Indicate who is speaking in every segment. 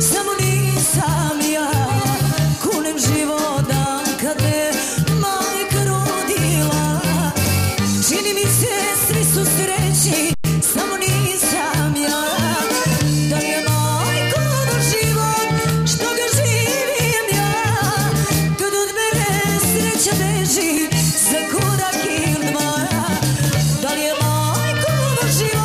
Speaker 1: samo nisam ja. Kunem život kad me majka rodila. Čini mi se su sreći, samo nisam ja. Da je majko do što ga živim ja. Sreća za korak ili dva Da je moj do život?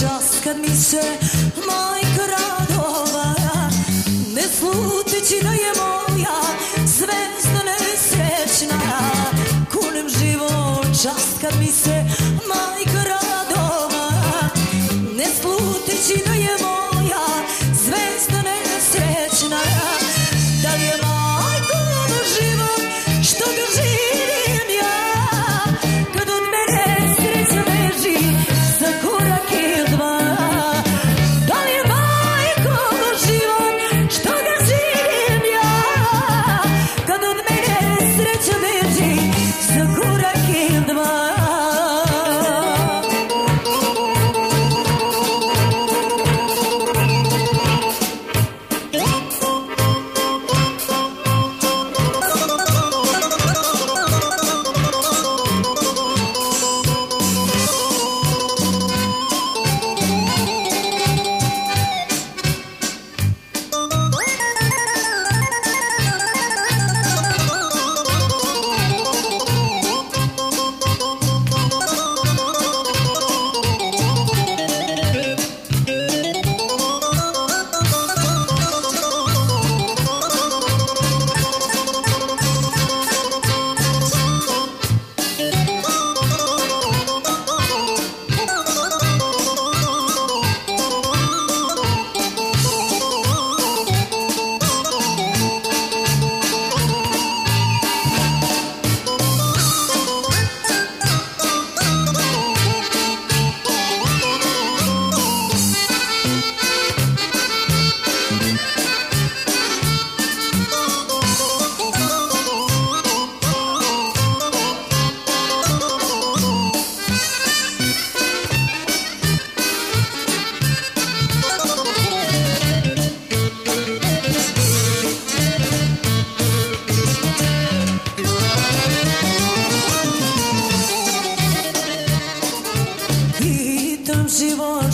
Speaker 1: Čas kad mi se majka radova Ne sluteći da je moja zvezda nesrećna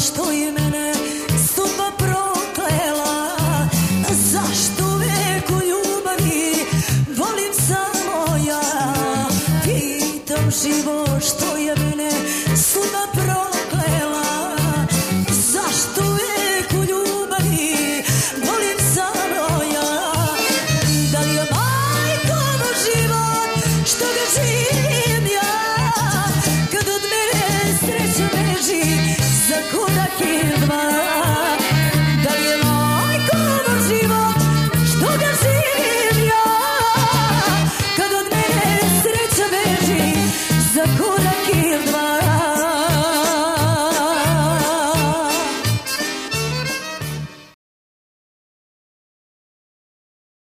Speaker 1: što je mene sudba proklela? Zašto uvijek u ljubavi volim samo ja? Pitam živo što je mene sudba